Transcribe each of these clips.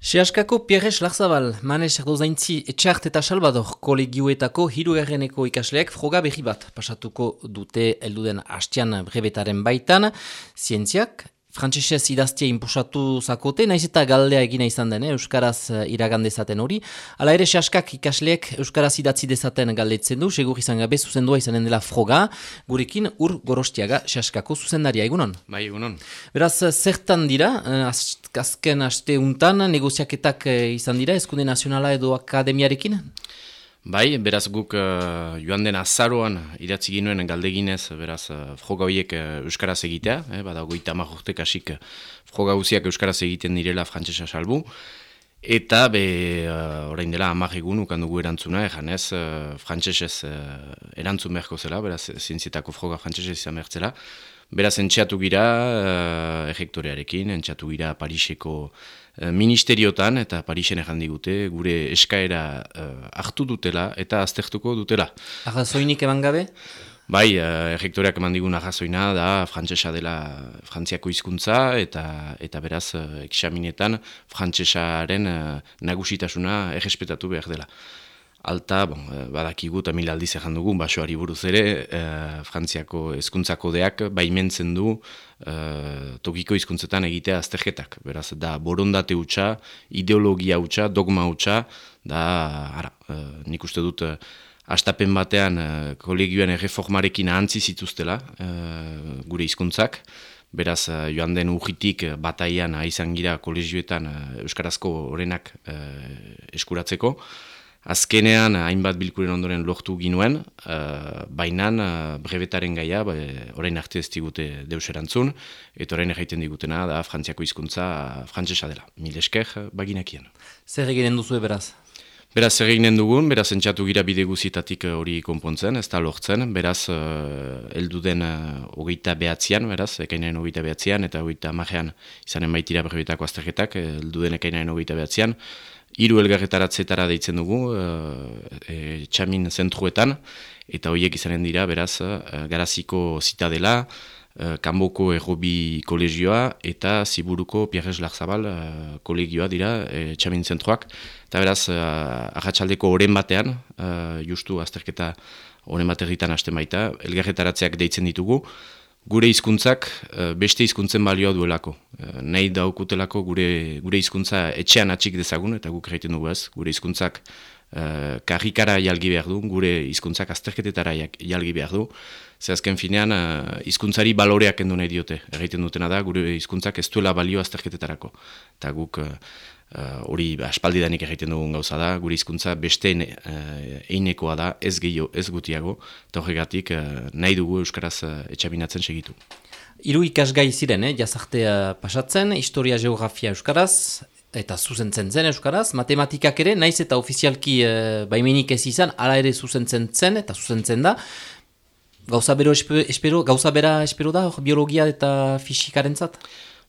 Seaskako Pierres Larzabal, Manes Erdozaintzi Etxart eta Salvador kolegioetako hirugarreneko ikasleak froga berri bat pasatuko dute elduden hastian brebetaren baitan. Zientziak, Frantzesez idaztia inpusatu zakote, naiz eta galdea egina izan den, eh, Euskaraz uh, iragan dezaten hori. Hala ere, Seaskak ikasleek Euskaraz idatzi dezaten galdetzen du, segur izan gabe zuzendua izanen dela froga, gurekin ur gorostiaga Seaskako zuzendaria, egunon? Bai, egunon. Beraz, zertan dira, uh, azken aste untan, negoziaketak izan dira, Eskunde Nazionala edo Akademiarekin? Bai, beraz guk uh, joan den azaroan idatzi ginuen galdeginez, beraz uh, froga horiek uh, Euskaraz egitea, eh, bada goita amagurtek asik uh, froga guziak Euskaraz egiten direla frantzesa salbu, eta be, uh, orain dela amak egun ukan dugu erantzuna, uh, frantzesez uh, erantzun beharko zela, beraz zientzietako froga frantzesez izan behartzela, beraz entxeatu gira uh, ejektorearekin, entxeatu gira Pariseko Eh, ministeriotan eta Parisen egan digute gure eskaera uh, hartu dutela eta aztertuko dutela. Arrazoinik eman gabe? Bai, errektoreak eman digun arrazoina da frantsesa dela frantziako hizkuntza eta eta beraz eksaminetan frantsesaren uh, nagusitasuna errespetatu behar dela. Alta, bon, eh, badakigu eta mil aldiz egin dugu, basoari buruz ere, e, Frantziako hezkuntzako deak baimentzen du e, tokiko hizkuntzetan egitea azterketak. Beraz, da borondate hutsa, ideologia hutsa, dogma hutsa, da, ara, e, nik uste dut, astapen batean e, kolegioen erreformarekin ahantzi zituztela gure hizkuntzak, Beraz, joan den urritik bataian aizan gira kolegioetan Euskarazko orenak eskuratzeko. Azkenean, hainbat bilkuren ondoren lortu ginuen, uh, baina uh, brebetaren gaia, ba, orain arte ez digute deus erantzun, eta orain egiten digutena da frantziako hizkuntza frantzesa dela. Mil esker, baginakien. Zer eginen duzu beraz? Beraz, zer eginen dugun, beraz, entxatu gira bide guzitatik hori konpontzen, ez da lortzen, beraz, uh, eldu den uh, hogeita behatzean, beraz, ekainaren hogeita behatzean, eta hogeita mahean izanen baitira brebetako azterketak, eldu den ekainaren hogeita behatzean, hiru elgarretaratzetara deitzen dugu e, txamin zentruetan eta horiek izanen dira beraz garaziko zitadela e, kanboko errobi kolegioa eta ziburuko Pierrez Larzabal e, kolegioa dira e, txamin zentruak eta beraz arratsaldeko oren batean justu azterketa oren bat erritan hasten baita elgarretaratzeak deitzen ditugu. Gure hizkuntzak eh, beste hizkuntzen balioa duelako. Eh, nahi daukutelako gure gure hizkuntza etxean atxik dezagun eta guk egiten dugu ez, gure hizkuntzak uh, karrikara jalgi behar du, gure hizkuntzak azterketetara jalgi behar du. Ze azken finean hizkuntzari baloreak endu nahi diote. Egiten dutena da gure hizkuntzak ez duela balio azterketetarako. Eta guk Eh, hori uh, aspaldidanik egiten dugun gauza da, gure hizkuntza beste uh, einekoa da, ez gehiago, ez gutiago, eta horregatik uh, nahi dugu Euskaraz uh, etxabinatzen segitu. Hiru ikasgai ziren, eh? jazartea pasatzen, historia geografia Euskaraz, eta zuzentzen zen Euskaraz, matematikak ere, naiz eta ofizialki uh, baimenik ez izan, ala ere zuzentzen zen eta zuzentzen da, Gauza, bero espero, gauza bera espero da, biologia eta fisikaren zat?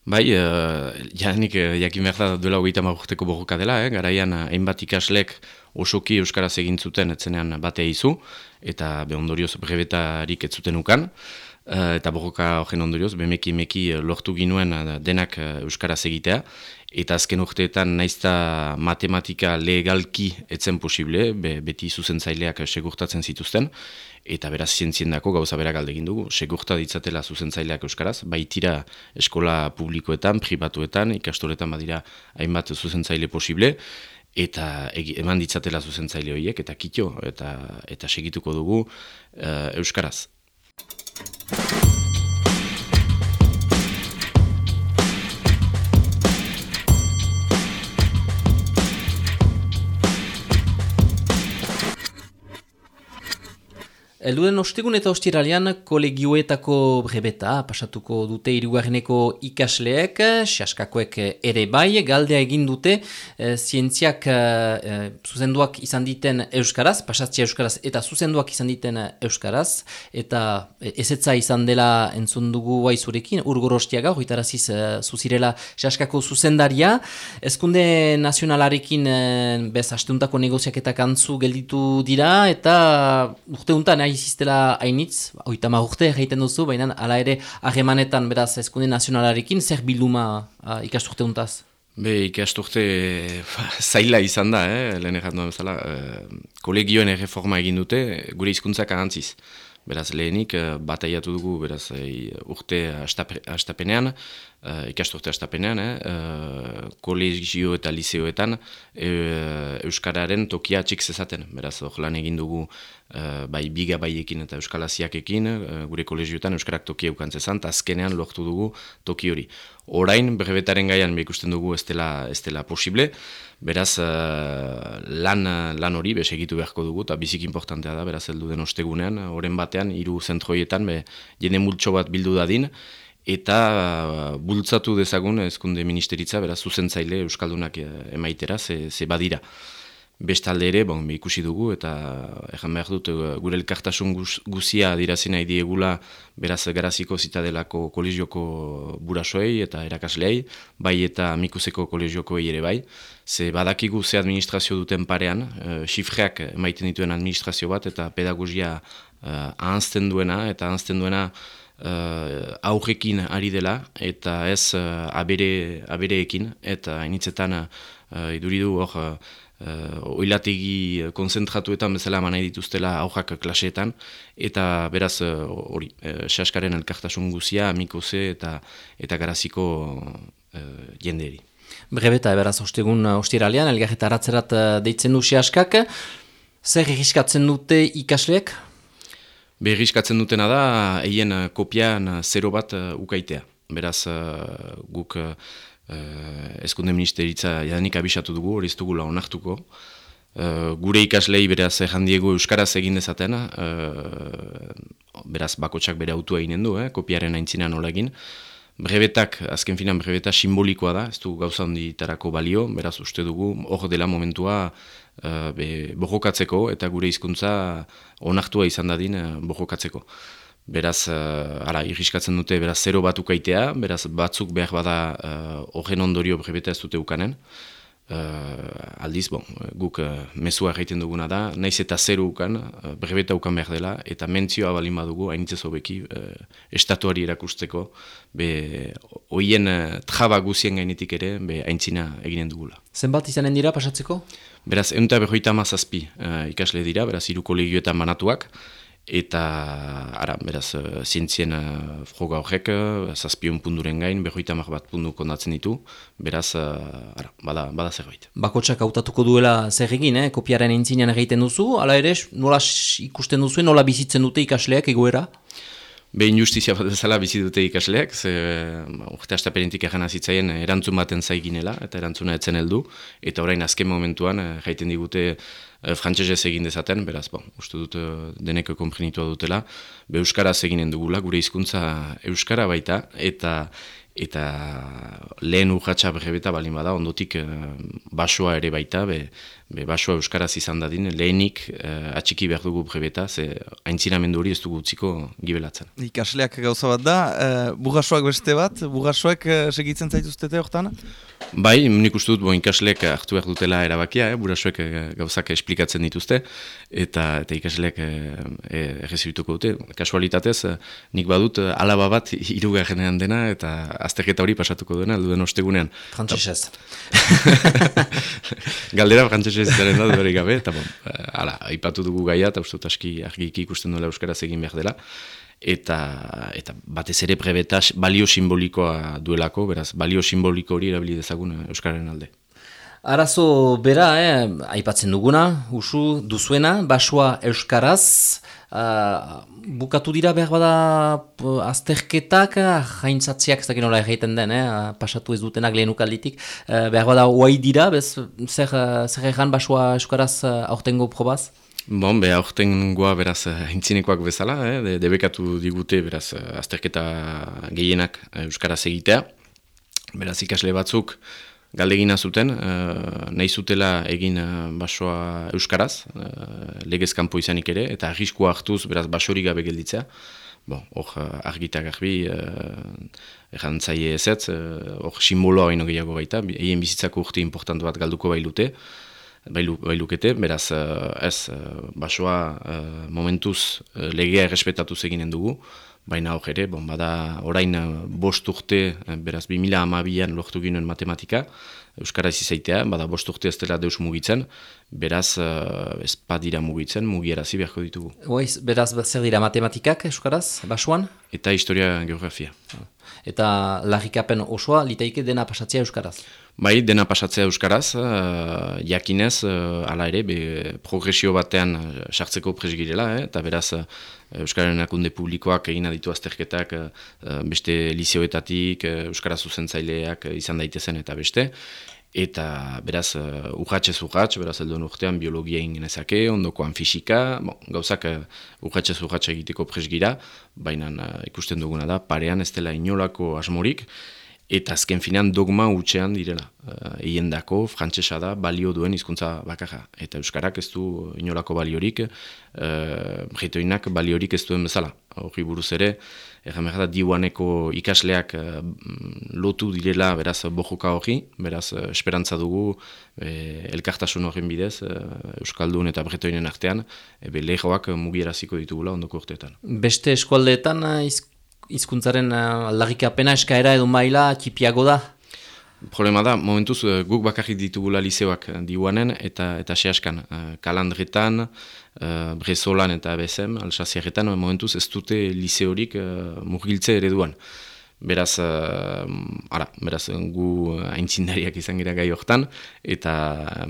Bai, uh, janik uh, jakin behar da duela hogeita marruteko borroka dela, eh? garaian hainbat ikaslek osoki Euskaraz egin zuten etzenean batea izu, eta be ondorioz brebetarik ez zuten ukan, eta borroka horren ondorioz, bemeki meki lortu ginuen uh, denak Euskaraz egitea, eta azken urteetan naizta matematika legalki etzen posible, be, beti zuzentzaileak segurtatzen zituzten, eta beraz zientziendako gauza berak aldegin dugu, segurta ditzatela zuzentzaileak euskaraz, baitira eskola publikoetan, pribatuetan, ikastoretan badira hainbat zuzentzaile posible, eta eman ditzatela zuzentzaile horiek, eta kitio, eta, eta segituko dugu uh, euskaraz. you Elduden ostegun eta ostiralian kolegioetako brebeta pasatuko dute irugarreneko ikasleek, siaskakoek ere bai, galdea egin dute e, zientziak e, zuzenduak izan diten euskaraz, pasatzia euskaraz eta zuzenduak izan diten euskaraz, eta ezetza izan dela entzun dugu zurekin, urgorostiaga, horretaraziz e, zuzirela siaskako zuzendaria, ezkunde nazionalarekin e, bez hasteuntako negoziaketak antzu gelditu dira, eta urteuntan, iziztela hainitz, oita urte egiten duzu, baina ala ere harremanetan beraz eskunde nazionalarekin, zer bilduma uh, ikasturte untaz? Be, ikasturte zaila izan da, eh? lehen erratu bezala, eh, kolegioen erreforma egin dute, gure hizkuntzak ahantziz. Beraz, lehenik, uh, bataiatu dugu, beraz, urte astapenean, uh, ikasturte astapenean, eh, kolegio eta liseoetan Euskararen tokia txik zezaten. Beraz, hor lan egin dugu uh, bai biga baiekin eta euskalaziakekin, uh, gure kolegioetan Euskarak tokia eukantzezan, eta azkenean lortu dugu toki hori. Orain, berrebetaren gaian ikusten dugu ez dela, ez dela posible, beraz, lan, lan hori besegitu beharko dugu, eta bizik importantea da, beraz, heldu den ostegunean, oren batean, hiru zentroietan, be, jende multxo bat bildu dadin, eta bultzatu dezagun ezkunde ministeritza, beraz, zuzentzaile Euskaldunak emaitera, ze, ze badira. Bestalde ere, bon, ikusi dugu, eta ejan behar dut, uh, gure elkartasun guzia dirazina diegula beraz garaziko zitadelako kolegioko burasoei eta erakaslei, bai eta mikuseko kolegioko ere bai, ze badakigu ze administrazio duten parean, uh, xifreak emaiten dituen administrazio bat, eta pedagogia uh, ahanzten duena, eta ahanzten duena, uh, aurrekin ari dela eta ez uh, abere, abereekin eta initzetan uh, iduridu hor uh, oilategi konzentratuetan bezala manai dituztela aurrak klaseetan eta beraz hori uh, saskaren elkartasun guzia amikose eta eta garaziko uh, jenderi. Brebeta, beraz, ostegun ostiralean, elgarreta aratzerat deitzen du askak. Zer egiskatzen dute ikasleek? Berrizkatzen dutena da, eien uh, kopian uh, zero bat uh, ukaitea. Beraz, uh, guk uh, eskunde ministeritza jadanik abisatu dugu, hori ez dugula onartuko. Uh, gure ikaslei beraz jandiego Euskaraz egin dezaten, uh, beraz bakotsak bere autua eginen du, eh, kopiaren aintzina nola egin. Brebetak, azken finan brebeta simbolikoa da, ez du gauza honditarako balio, beraz uste dugu, hor dela momentua uh, bojokatzeko eta gure hizkuntza onartua izan dadin uh, bojokatzeko. Beraz, uh, ara, irriskatzen dute, beraz, zero bat ukaitea, beraz, batzuk behar bada horren uh, ondorio brebeta ez dute ukanen. Uh, aldiz, bon, guk uh, mesua egiten duguna da, naiz eta zeru ukan, uh, brebeta ukan behar dela, eta mentzioa balin badugu, hainitzez hobeki, uh, estatuari erakusteko, be, oien uh, traba guzien gainetik ere, be, haintzina eginen dugula. Zenbat izanen dira pasatzeko? Beraz, egun eta behoita mazazpi uh, ikasle dira, beraz, iru kolegioetan manatuak, eta ara, beraz, uh, zientzien uh, froga horrek, uh, zazpion punduren gain, berroita mar bat pundu kondatzen ditu, beraz, uh, ara, bada, bada zerbait. Bakotsak hautatuko duela zer egin, eh? kopiaren entzinean egiten duzu, ala ere, nola ikusten duzu, nola bizitzen dute ikasleak egoera? Be injustizia bat ezala bizi dute ikasleak, ze urte astaperentik egin azitzaien erantzun baten zaiginela, eta erantzuna etzen heldu, eta orain azken momentuan jaiten digute e, frantsesez egin dezaten, beraz, bon, uste dut deneko konprenitua dutela, be Euskaraz eginen dugula, gure hizkuntza Euskara baita, eta eta lehen urratxa berrebeta balin bada, ondotik e, basoa ere baita, be, be basoa euskaraz izan dadin, lehenik e, atxiki behar dugu berrebeta, ze haintzinamendu hori ez dugu utziko gibelatzen. Ikasleak gauza bat da, e, burrasoak beste bat, burrasoak e, segitzen zaituztete hortan? Bai, nik uste dut, bo, ikasleek hartu behar dutela erabakia, eh? burasuek eh, gauzak esplikatzen dituzte, eta, eta ikasleek eh, errezibituko dute. Kasualitatez, eh, nik badut alaba bat irugarrenean dena, eta azterketa hori pasatuko dena, duen ostegunean. Frantzesez. Galdera frantzesez daren da, dure gabe, eta bon, ala, aipatu dugu gaia, eta uste aski argiki ikusten duela euskaraz egin behar dela eta eta batez ere prebetas balio simbolikoa duelako, beraz balio simboliko hori erabili dezagun eh, euskararen alde. Arazo bera, eh, aipatzen duguna, usu duzuena, basua euskaraz, uh, bukatu dira behar bada azterketak, jaintzatziak ez nola egiten den, eh, pasatu ez dutenak lehen ukalditik, uh, behar bada oai dira, bez, zer, zer egan basua euskaraz aurtengo probaz? Bon, be, aurten goa beraz hintzinekoak eh, bezala, eh, debekatu digute beraz eh, azterketa gehienak eh, Euskaraz egitea. Beraz ikasle batzuk galdegina zuten, eh, nahi zutela egin basoa Euskaraz, eh, legezkampo izanik ere, eta arriskoa hartuz beraz basori gabe gelditzea. Bon, hor argita garbi, eh, errantzaile ezetz, hor eh, simboloa haino gehiago baita, egin bizitzako urte importantu bat galduko bailute, bailu, bailukete, beraz uh, ez uh, basoa uh, momentuz legea errespetatu eginen dugu, baina hor ere, bon, bada orain bost urte, beraz 2000 amabian lortu ginen matematika, Euskaraz izaitea, bada bost urte ez dela deus mugitzen, beraz ez dira mugitzen, mugiarazi beharko ditugu. Oiz, beraz zer dira matematikak Euskaraz, basuan? Eta historia geografia. Eta larrikapen osoa, litaike dena pasatzea Euskaraz? Bai, dena pasatzea Euskaraz, uh, jakinez, uh, ala ere, be, progresio batean uh, sartzeko presgirela, eh? eta beraz, uh, Euskararen akunde publikoak egin ditu azterketak uh, beste liseoetatik, uh, Euskara zuzentzaileak izan daitezen eta beste, eta beraz, uh, urratxez urratx, beraz, elduen urtean biologia ingenezake, ondokoan fisika, bon, gauzak uh, urratxez urratx egiteko presgira, baina uh, ikusten duguna da, parean ez dela inolako asmorik, eta azken finean dogma utxean direla. Eien dako, frantzesa da, balio duen hizkuntza bakarra. Eta Euskarak ez du inolako baliorik, uh, baliorik ez duen bezala. Horri buruz ere, erramerra da diuaneko ikasleak uh, lotu direla beraz bojuka hori, beraz esperantza dugu uh, elkartasun horren bidez, Euskaldun eta bretoinen artean, ebe lehoak mugieraziko ditugula ondoko urteetan. Beste eskualdeetan hizkuntzaren uh, aldarrikapena eskaera edo maila txipiago da? Problema da, momentuz uh, guk bakarrik ditugula liseoak uh, diuanen eta eta sehaskan. Kalandretan, brezolan eta bezem, alsaziarretan, momentuz ez dute liseorik murgiltze ereduan. Beraz, uh, ara, beraz, gu aintzindariak izan gira gai hortan, eta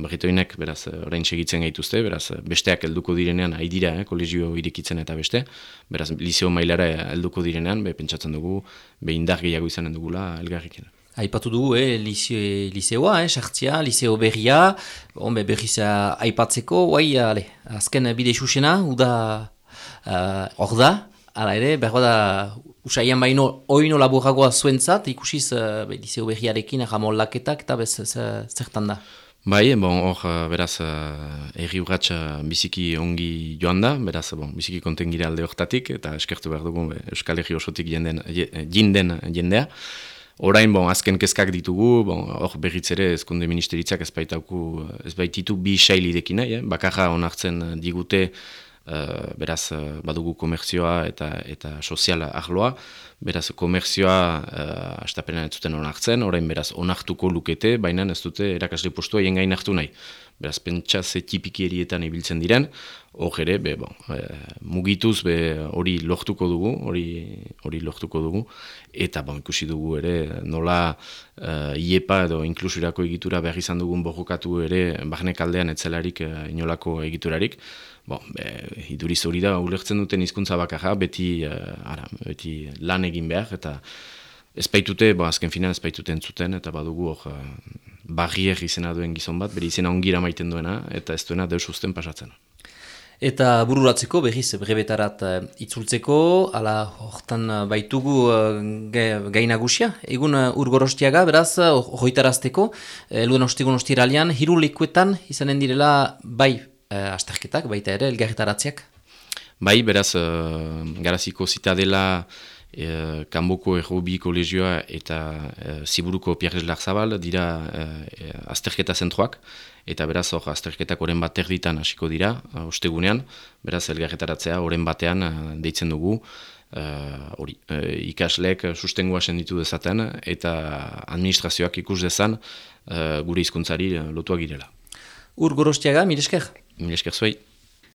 berritoinek, beraz, orain segitzen gaituzte, beraz, besteak helduko direnean, haidira, eh, kolegio irikitzen eta beste, beraz, liseo mailara helduko direnean, be, pentsatzen dugu, be indar gehiago izanen dugula elgarriken. Aipatu dugu, eh, liseoa, eh, sartzia, liseo berria, be, berriza aipatzeko, guai, ale, azken bide susena, uda, uh, hor da, ala ere, behar da, Usaian baino, oino laburragoa zuentzat, ikusiz uh, be, Liseo Berriarekin, laketak eta bez zertan da? Bai, bon, hor, eh, beraz, erri urratxa biziki ongi joan da, beraz, bon, biziki konten gira alde horretatik, eta eskertu behar dugu be, Euskal Herri osotik jenden, jinden jendea. Orain, bon, azken kezkak ditugu, bon, hor berriz ere ezkonde ministeritzak ez baitaku, ez baititu bi sailidekin nahi, eh? bakarra onartzen digute, beraz uh, badugu komerzioa eta eta soziala arloa, beraz komerzioa uh, astapenean ez zuten onartzen, orain beraz onartuko lukete, baina ez dute erakasle postua gain hartu nahi. Beraz, pentsa ze tipiki erietan ibiltzen diren, hor ere, be, bon, mugituz be, hori lortuko dugu, hori hori lortuko dugu, eta bon, ikusi dugu ere nola uh, iepa edo inklusurako egitura behar izan dugun borrokatu ere, bahnek aldean etzelarik uh, inolako egiturarik, Bon, be, iduriz hori da, ulertzen duten hizkuntza bakarra, beti, uh, ara, beti lan egin behar, eta ezpaitute, bo, azken finan ezpaitute entzuten, eta badugu hor, uh, barrier izena duen gizon bat, beri izena ongira maiten duena, eta ez duena deus usten pasatzen. Eta bururatzeko, berriz, brebetarat uh, itzultzeko, ala hortan uh, baitugu uh, gainagusia, egun uh, urgorostiaga, beraz, horretarazteko, uh, luen ostegun ostiralian, hiru lekuetan izanen direla, bai, uh, asterketak, baita ere, elgarretaratziak? Bai, beraz, uh, garaziko zitadela uh, kanboko errobi kolegioa eta uh, ziburuko Pierrez Larzabal dira uh, asterketa zentroak, eta beraz, hor, asterketak oren bat erditan hasiko dira, uh, ostegunean, beraz, elgarretaratzea oren batean uh, deitzen dugu, hori, uh, uh, ikaslek sustengua senditu dezaten, eta administrazioak ikus dezan gure hizkuntzari lotuak girela. Ur gorostiaga, miresker? Mil esker zuei.